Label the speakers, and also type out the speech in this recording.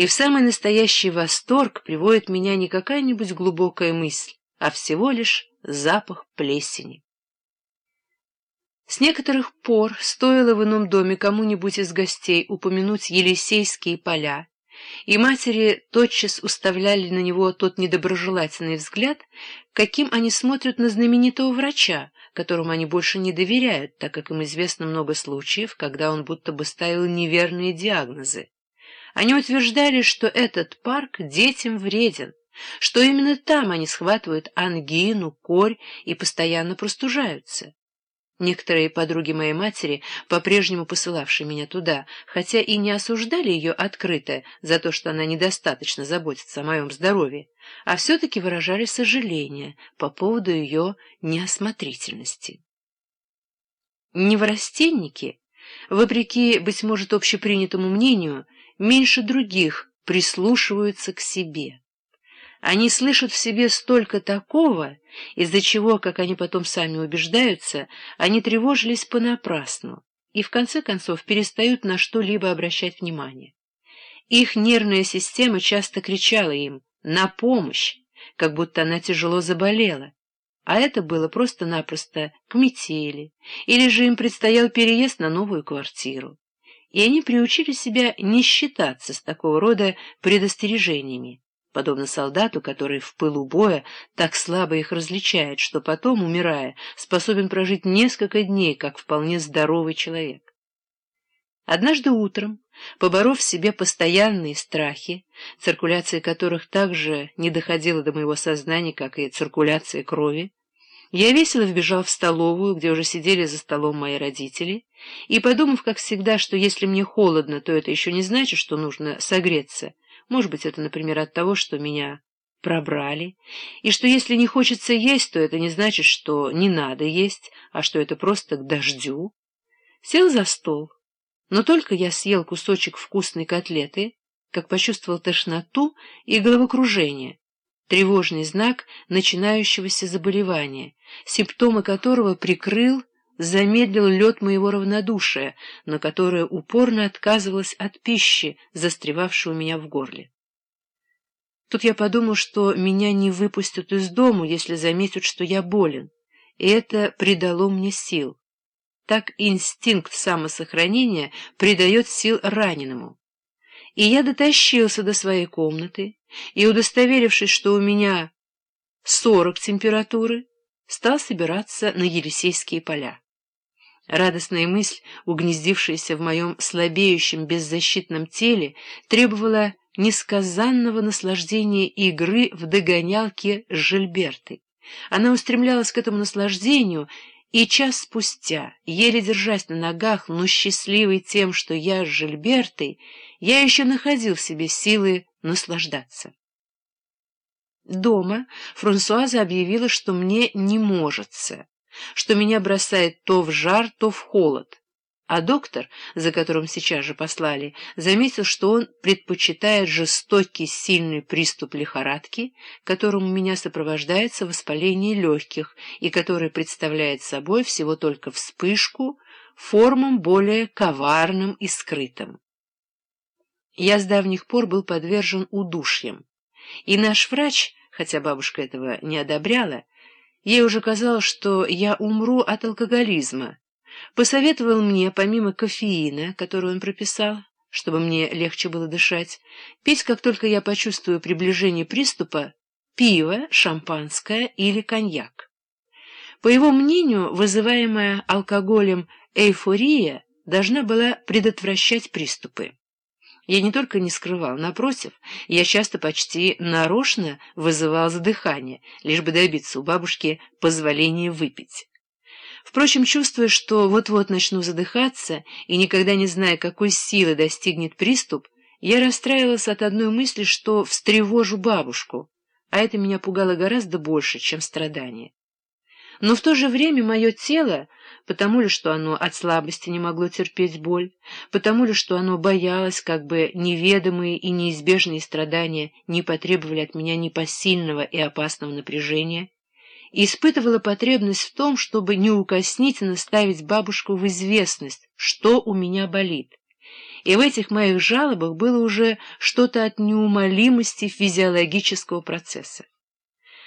Speaker 1: и в самый настоящий восторг приводит меня не какая-нибудь глубокая мысль, а всего лишь запах плесени. С некоторых пор стоило в ином доме кому-нибудь из гостей упомянуть Елисейские поля, и матери тотчас уставляли на него тот недоброжелательный взгляд, каким они смотрят на знаменитого врача, которому они больше не доверяют, так как им известно много случаев, когда он будто бы ставил неверные диагнозы. Они утверждали, что этот парк детям вреден, что именно там они схватывают ангину, корь и постоянно простужаются. Некоторые подруги моей матери, по-прежнему посылавшие меня туда, хотя и не осуждали ее открыто за то, что она недостаточно заботится о моем здоровье, а все-таки выражали сожаление по поводу ее неосмотрительности. Неврастенники, вопреки, быть может, общепринятому мнению, меньше других прислушиваются к себе. Они слышат в себе столько такого, из-за чего, как они потом сами убеждаются, они тревожились понапрасну и в конце концов перестают на что-либо обращать внимание. Их нервная система часто кричала им «на помощь», как будто она тяжело заболела, а это было просто-напросто к метели, или же им предстоял переезд на новую квартиру. И они приучили себя не считаться с такого рода предостережениями, подобно солдату, который в пылу боя так слабо их различает, что потом, умирая, способен прожить несколько дней, как вполне здоровый человек. Однажды утром, поборов в себе постоянные страхи, циркуляция которых также не доходила до моего сознания, как и циркуляция крови, я весело вбежал в столовую, где уже сидели за столом мои родители, и, подумав, как всегда, что если мне холодно, то это еще не значит, что нужно согреться, может быть, это, например, от того, что меня пробрали, и что если не хочется есть, то это не значит, что не надо есть, а что это просто к дождю. Сел за стол, но только я съел кусочек вкусной котлеты, как почувствовал тошноту и головокружение, тревожный знак начинающегося заболевания, симптомы которого прикрыл замедлил лед моего равнодушия, на которое упорно отказывалась от пищи, застревавшей у меня в горле. Тут я подумал, что меня не выпустят из дому, если заметят, что я болен, и это придало мне сил. Так инстинкт самосохранения придает сил раненому. И я дотащился до своей комнаты, и, удостоверившись, что у меня сорок температуры, стал собираться на Елисейские поля. Радостная мысль, угнездившаяся в моем слабеющем беззащитном теле, требовала несказанного наслаждения игры в догонялке с Жильбертой. Она устремлялась к этому наслаждению, и час спустя, еле держась на ногах, но счастливый тем, что я с Жильбертой, я еще находил в себе силы наслаждаться. Дома Франсуаза объявила, что мне не можется что меня бросает то в жар, то в холод. А доктор, за которым сейчас же послали, заметил, что он предпочитает жестокий сильный приступ лихорадки, которым у меня сопровождается воспаление легких и который представляет собой всего только вспышку, формам более коварным и скрытым. Я с давних пор был подвержен удушьям, и наш врач, хотя бабушка этого не одобряла, Ей уже казалось, что я умру от алкоголизма. Посоветовал мне, помимо кофеина, который он прописал, чтобы мне легче было дышать, пить, как только я почувствую приближение приступа, пиво, шампанское или коньяк. По его мнению, вызываемая алкоголем эйфория должна была предотвращать приступы. Я не только не скрывал, напротив, я часто почти нарочно вызывал задыхание, лишь бы добиться у бабушки позволения выпить. Впрочем, чувствуя, что вот-вот начну задыхаться и никогда не зная, какой силы достигнет приступ, я расстраивался от одной мысли, что встревожу бабушку, а это меня пугало гораздо больше, чем страдание. Но в то же время мое тело, потому ли, что оно от слабости не могло терпеть боль, потому ли, что оно боялось, как бы неведомые и неизбежные страдания не потребовали от меня непосильного и опасного напряжения, испытывало потребность в том, чтобы неукоснительно ставить бабушку в известность, что у меня болит, и в этих моих жалобах было уже что-то от неумолимости физиологического процесса.